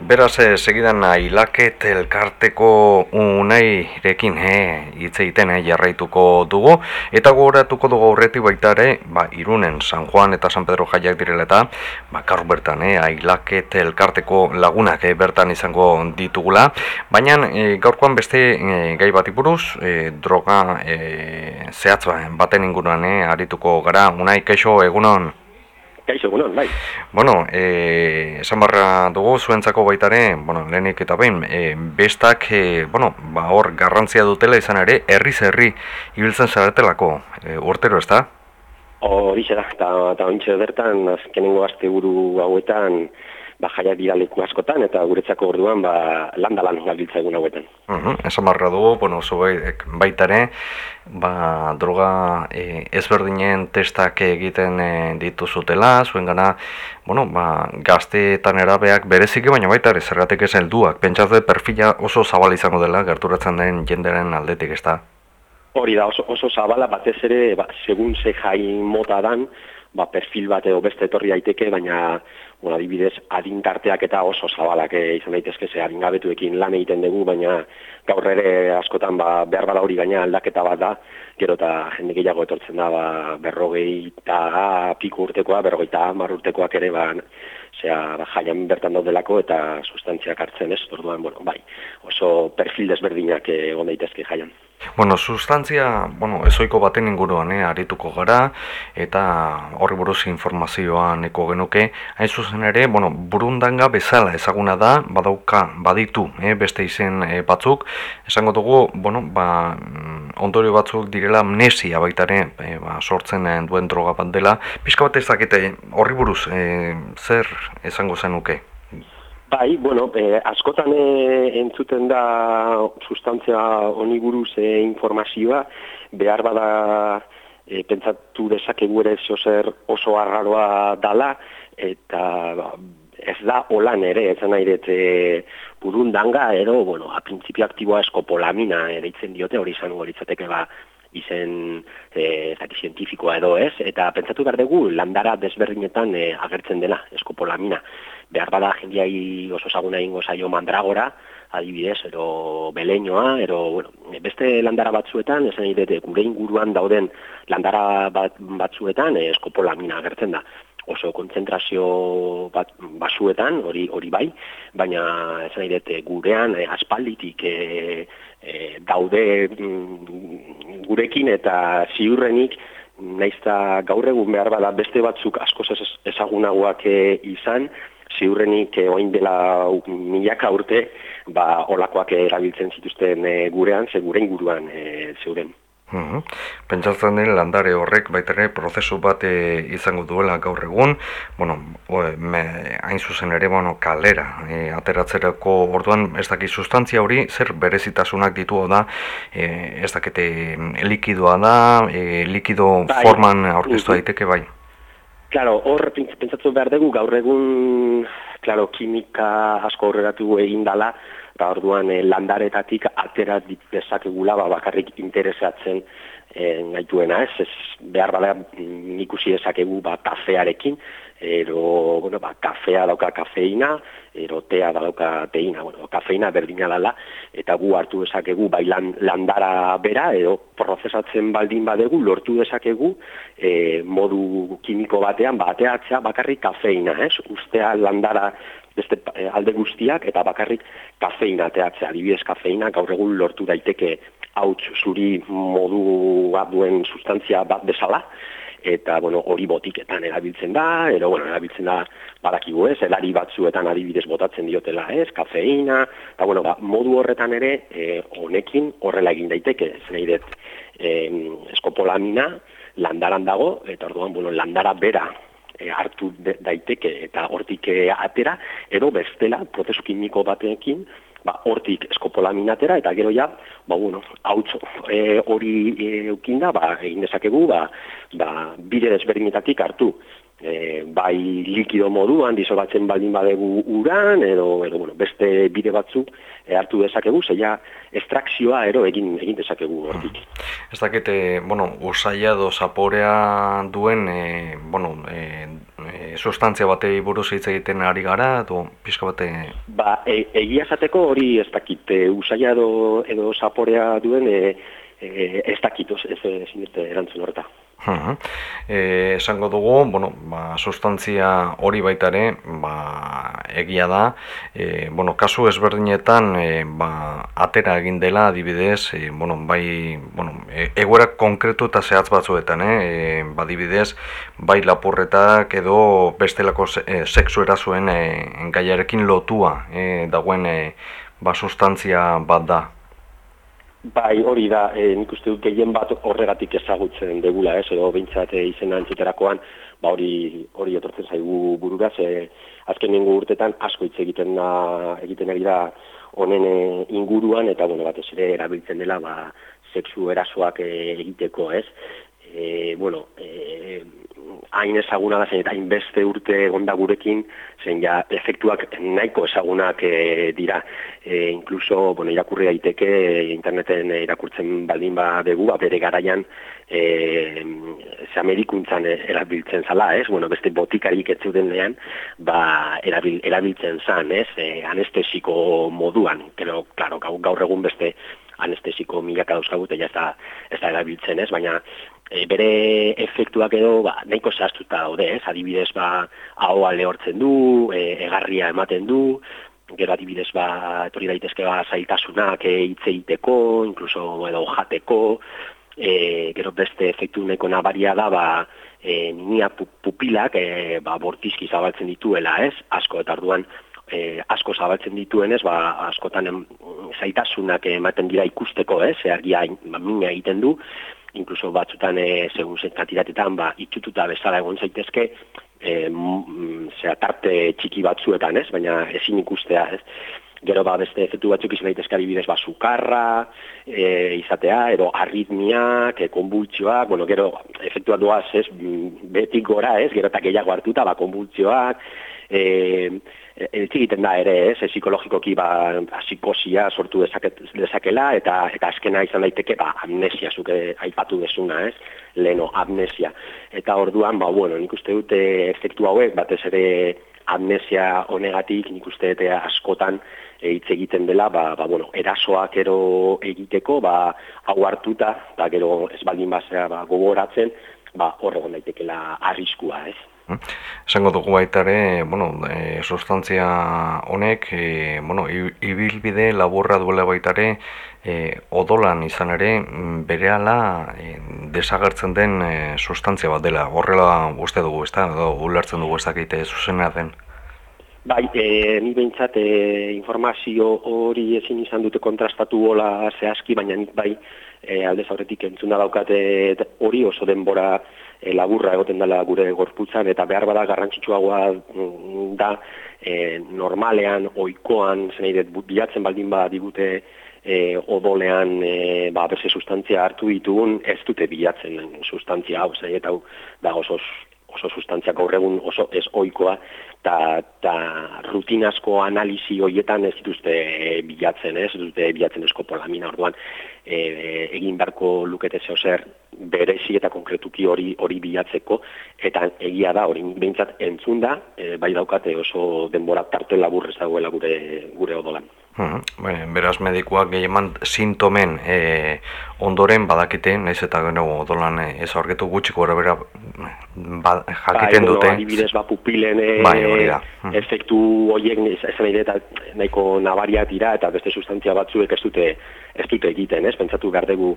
Beraz, eh, segidan ailaket elkarteko unairekin eh, hitz egiten eh, jarraituko dugu. Eta gogoratuko dugu aurretik baita ere, ba, Irunen, San Juan eta San Pedro jaiak direla eta ba, gaur bertan eh, ailaket elkarteko lagunak eh, bertan izango ditugula. Baina eh, gaurkoan beste eh, gai bat buruz eh, droga eh, zehatz ba, baten inguruan eh, arituko gara, unai, keixo, egunon? Kaixo, egunon, bai. Bueno, eh, esan barra dugu zuentzako baitare, bueno, lehenik eta behin, eh, bestak, eh, bueno, ba, hor garrantzia dutela izan ere, herriz herri ibiltzen zaretelako, eh, urtero ez da? Horixe da, eta, eta bertan, azkenengo azte buru hauetan, ba, jaiak dira leku askotan, eta guretzako orduan, ba, landalan gabiltza egun hauetan. Uh -huh, esan barra dugu, bueno, zu baitare, ba, droga e, ezberdinen testak egiten e, dituzutela, zuen gana, bueno, ba, gazteetan erabeak berezik baina baita ere zergatik ez helduak. Pentsatze perfila oso zabal izango dela, gerturatzen den jenderen aldetik, ez da? Hori da, oso, oso zabala batez ere, ba, segun ze jai mota dan, ba, perfil bat edo beste etorri daiteke, baina bueno, adibidez, adintarteak eta oso zabalak eh, izan daitezke ze adingabetuekin lan egiten dugu, baina gaur ere askotan ba, behar bada hori gaina aldaketa bat da, gero eta jende gehiago etortzen da ba, berrogei eta piku urtekoa, berrogei eta mar urtekoak ere, ba, zera, ba, jaian bertan daudelako eta sustantziak hartzen ez, orduan, bueno, bai, oso perfil desberdinak egon daitezke jaian. Bueno, sustantzia, bueno, ezoiko baten inguruan, eh, arituko gara, eta horri buruz informazioa neko genuke, hain zuzen ere, bueno, burundanga bezala ezaguna da, badauka, baditu, eh, beste izen eh, batzuk, esango dugu, bueno, ba, mm, ondorio batzuk direla amnesia baitare, eh, ba, sortzen eh, duen droga bat dela, pixka bat ezakete, horri buruz, eh, zer esango zenuke? Bai, bueno, e, askotan e, entzuten da sustantzia honi buruz e, informazioa, behar bada e, pentsatu dezakegu ere zer oso arraroa dala, eta ba, ez da holan ere, ez nahi dut e, burundanga, edo, bueno, a prinsipio aktiboa eskopolamina ere itzen diote, hori izango litzateke ba, izen e, zati zientifikoa edo ez, eta pentsatu behar dugu landara desberdinetan e, agertzen dela, eskopolamina. Behar bada jendiai oso zaguna ingo zaio mandragora, adibidez, ero beleñoa, ero, bueno, beste landara batzuetan, esan nahi gure inguruan dauden landara bat, batzuetan e, eskopolamina agertzen da. Oso kontzentrazio bat basuetan, hori hori bai, baina esan nahi gurean e, aspalditik e, e, daude mm, gurekin eta ziurrenik naizta gaur egun behar bada beste batzuk asko ezagunagoak izan, ziurrenik e, oain dela milaka urte, ba, olakoak erabiltzen zituzten e, gurean, ze gure inguruan e, zeuren. Mhm. Pentsatzen den landare horrek baita ere prozesu bat e, izango duela gaur egun, bueno, me, hain zuzen ere bueno, kalera e, ateratzerako orduan ez daki sustantzia hori zer berezitasunak ditu da e, ez dakite likidoa da, e, likido bai. forman aurkeztu daiteke bai. Claro, hor pentsatu behar dugu gaur egun claro, kimika asko horregatu egin dala, eta orduan e, landaretatik atera dezakegula ba, bakarrik interesatzen e, gaituena ez, ez behar bada mm, ikusi dezakegu ba, kafearekin, ero, bueno, ba, kafea dauka kafeina, ero tea dauka teina, bueno, kafeina berdina dala, eta gu hartu dezakegu bai landara bera, edo prozesatzen baldin badegu, lortu dezakegu e, modu kimiko batean, bateatzea bakarrik kafeina, ez, ustea landara beste eh, alde guztiak eta bakarrik kafeina teatzea, adibidez kafeina gaur egun lortu daiteke hauts zuri modu duen sustantzia bat bezala, eta bueno, hori botiketan erabiltzen da, edo bueno, erabiltzen da badakigu ez, elari batzuetan adibidez botatzen diotela ez, kafeina, eta bueno, ba, modu horretan ere, e, honekin horrela egin daiteke, ez nahi dut, e, eskopolamina, landaran dago, eta orduan, bueno, landara bera e, hartu daiteke eta hortik e, atera, edo bestela prozesu kimiko batekin, ba, hortik eskopolaminatera, eta gero ja, ba, bueno, hautzo e, hori e, eukinda, ba, egin dezakegu, ba, ba, bide desberdinetatik hartu e, bai likido moduan disolbatzen baldin badegu uran edo, edo bueno, beste bide batzuk e, hartu dezakegu, zeia estrakzioa ero egin egin dezakegu hortik. Ez dakite, bueno, usaila do zaporea duen e, bueno, e, e, sustantzia batei buruz hitz egiten ari gara, edo pixka bate... Ba, e, egia zateko hori ez dakit, e, usaila edo, edo zaporea duen, e, e, ez dakit, ez, ez, ez erantzun horreta. E, esango dugu, bueno, ba, sustantzia hori baita ere, ba, egia da, e, bueno, kasu ezberdinetan e, ba, atera egin dela adibidez, e, bueno, bai, bueno, e, egoera konkretu eta zehatz batzuetan, eh? e, ba, adibidez, bai lapurretak edo bestelako e, sexu erazuen e, gaiarekin lotua e, dagoen e, ba, sustantzia bat da. Bai, hori da, e, nik uste dut gehien bat horregatik ezagutzen degula, ez, edo bintzat eh, izena entzuterakoan, ba hori hori etortzen zaigu burura, ze azken nengu urtetan asko hitz egiten da, egiten ari da honen eh, inguruan, eta bueno, batez ere erabiltzen dela, ba, sexu erasoak egiteko, ez, e, bueno, e, hain ezaguna da zen eta hain beste urte gonda gurekin, zen ja efektuak nahiko ezagunak e, dira. E, incluso, bueno, irakurri daiteke interneten irakurtzen baldin ba dugu, ba, bere garaian e, ze amerikuntzan erabiltzen zala, ez? Bueno, beste botikarik ez lehan, ba, erabil, erabiltzen zan, ez? E, anestesiko moduan, pero, claro, gaur egun beste anestesiko milaka dauzkagut, ja ez da, ez da erabiltzen, ez? Baina, e, bere efektuak edo ba, nahiko zehaztuta daude, ez? Adibidez, ba, ahoa lehortzen du, e, egarria ematen du, gero adibidez, ba, etorri daitezke ba, zaitasunak e, itzeiteko, inkluso edo jateko, e, gero beste efektu nahiko nabaria da, ba, e, ninia pupilak e, ba, bortizki zabaltzen dituela, ez? Asko eta arduan, e, asko zabaltzen dituenez, ba, askotan em, zaitasunak ematen dira ikusteko, ez? Argia ba, mina egiten du, inkluso batzutan e, segun zen kantitatetan ba, itxututa bezala egon zaitezke e, zera, tarte txiki batzuetan, ez? baina ezin ikustea, ez? Gero ba beste efektu batzuk izan daitezke adibidez ba sukarra, e, izatea edo arritmiak, e, konbultsioak, bueno, gero efektua doaz, ez? Betik gora, ez? Gero ta gehiago hartuta ba konbultsioak, eh ez egiten da ere, ez, psikologikoki ba, psikosia sortu dezaket, dezakela, eta eta azkena izan daiteke, ba, amnesia, zuke aipatu desuna, ez, leno, amnesia. Eta orduan, ba, bueno, nik uste dute efektu hauek, batez ere amnesia honegatik, nik uste dute askotan hitz egiten dela, ba, ba, bueno, erasoak ero egiteko, ba, hau hartuta, da gero ez baldin basea ba, gogoratzen, ba, horregon daitekela arriskua, ez. Esango dugu baita ere, bueno, e, sustantzia honek, e, bueno, ibilbide laburra duela baita ere, e, odolan izan ere, mm, bere ala e, desagertzen den e, sustantzia bat dela. Horrela uste dugu, ez da? Ulertzen dugu ez dakite zuzena den. Bai, e, ni behintzat e, informazio hori ezin izan dute kontrastatu hola zehazki, baina nik bai e, aldez aurretik entzuna daukate hori oso denbora e, laburra egoten dela gure gorputzan eta behar bada garrantzitsuagoa mm, da e, normalean, oikoan, zen bilatzen baldin ba digute e, odolean e, ba, berze sustantzia hartu ditugun, ez dute bilatzen sustantzia hau, zen eta hau da oso, oso sustantzia gaur oso ez oikoa, eta rutinazko analizi horietan ez dituzte bilatzen, ez? Dute bilatzen eskopolamina orduan, e, egin beharko lukete zeo zer berezi eta konkretuki hori hori bilatzeko. Eta egia da hori behintzat entzun da e, bai daukate oso denbora tarte laburrez dagoela gure gure odolan. Hmm, beraz medikuak gehieman sintomen e, ondoren badakite, naiz eta gero odolan e, ez aurketu gutxiko gara bera ba, jakiten bai, dute. Bai, adibidez, ba, pupilen e, bai, hmm. efektu horiek ez eta nahiko nabariak dira eta beste sustantzia batzuek ez dute ez dute egiten, ez? Pentsatu behar dugu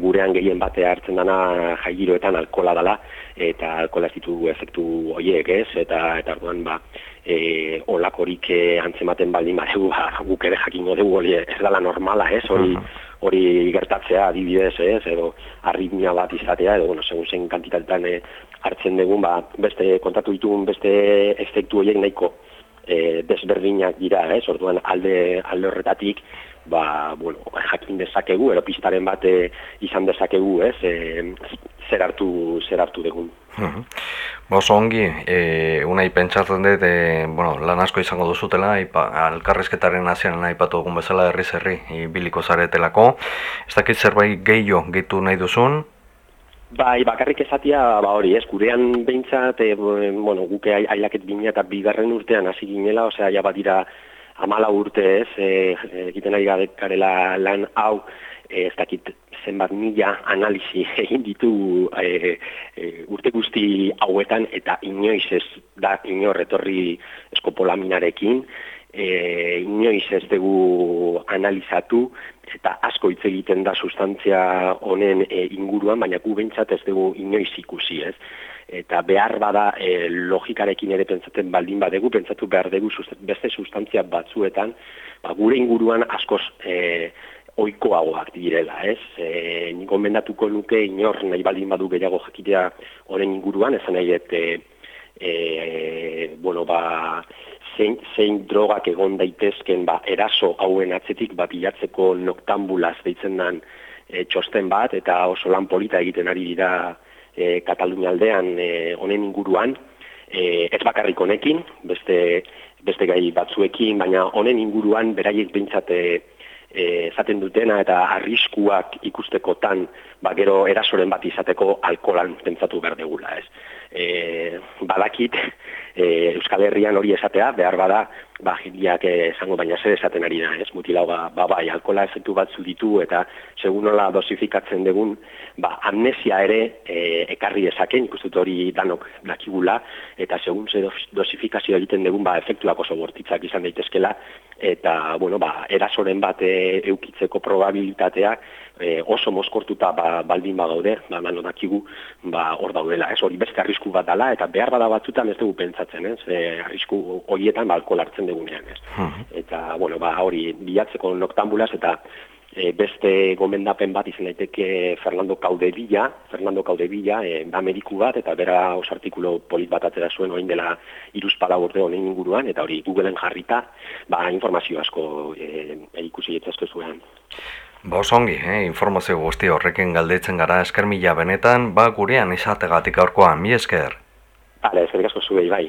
gurean gehien bate hartzen dana jaigiroetan alkola dela eta alkola ez ditugu efektu horiek, ez? Eta eta orduan ba e, olakorik e, antzematen baldin badegu ba, guk ere jakingo dugu hori ez dela normala, ez? Hori hori gertatzea adibidez, ez? Edo arritmia bat izatea edo bueno, segun zen kantitatetan e, hartzen dugun, ba, beste kontatu ditugun beste efektu horiek nahiko e, desberdinak dira, ez? Orduan alde alde horretatik ba, bueno, jakin dezakegu, ero pistaren bate izan dezakegu, ez, e, zer hartu, zer hartu degun. Ba, oso ongi, e, unai pentsatzen dut, e, bueno, lan asko izango duzutela, ipa, alkarrezketaren azian aipatu dugun bezala herri zerri, ibiliko zaretelako. Ez dakit zerbait gehiago gehitu nahi duzun? Bai, bakarrik esatia, ba hori, ez, gurean behintzat, e, bueno, guke ailaket bine eta bigarren urtean hasi ginela, osea, ja badira amala urte ez, e, egiten ari garela lan hau, e, ez dakit zenbat mila analisi egin ditu e, e, urte guzti hauetan, eta inoiz ez da inor etorri eskopolaminarekin, e, inoiz ez dugu analizatu, eta asko hitz egiten da sustantzia honen e, inguruan, baina gu behintzat ez dugu inoiz ikusi, ez? Eta behar bada e, logikarekin ere pentsatzen baldin badegu, pentsatu behar dugu beste sustantzia batzuetan, ba, gure inguruan askoz e, oikoagoak direla, ez? E, Niko mendatuko nuke inor nahi baldin badu gehiago jakitea horren inguruan, ezan nahi, et, e, e, bueno, ba, zein, zein drogak egon daitezken ba, eraso hauen atzetik ba, bilatzeko noktambulaz deitzen den e, txosten bat, eta oso lan polita egiten ari dira e, Katalunia aldean e, honen inguruan, e, ez bakarrik honekin, beste, beste gai batzuekin, baina honen inguruan beraiek bintzate esaten dutena eta arriskuak ikustekotan ba, gero erasoren bat izateko alkolan pentsatu behar degula, ez. E, badakit, e, Euskal Herrian hori esatea, behar bada, ba, jiliak esango baina zer esaten ari da, ez, mutilau, ba, ba, bai, alkola efektu batzu ditu, eta segun nola dosifikatzen dugun, ba, amnesia ere e, ekarri esaken, ikustut hori danok dakigula, eta segun ze dosifikazio egiten dugun, ba, efektuak oso bortitzak izan daitezkela, eta, bueno, ba, erasoren bat e, eukitzeko probabilitateak, e, oso moskortuta ba, baldin bagaude, ba, mano dakigu, ba, hor daudela, ez? Hori beste arrisku bat dala, eta behar bada batzutan ez dugu pentsatzen, ez, e, arrisku horietan ba, alkohol hartzen dugunean, ez. Eta, bueno, ba, hori bilatzeko noktambulaz, eta e, beste gomendapen bat izan daiteke Fernando Caudevilla, Fernando Caudevilla, e, da mediku bat, eta bera os artikulo polit bat atera zuen oin dela iruzpala urte honen inguruan, eta hori Googleen jarrita, ba, informazio asko e, ikusi etzazko zuen. Ba osongi, eh, informazio guzti horrekin galdetzen gara esker mila benetan, ba gurean izategatik aurkoan, mi esker. Hala, eskerrik asko zuei bai.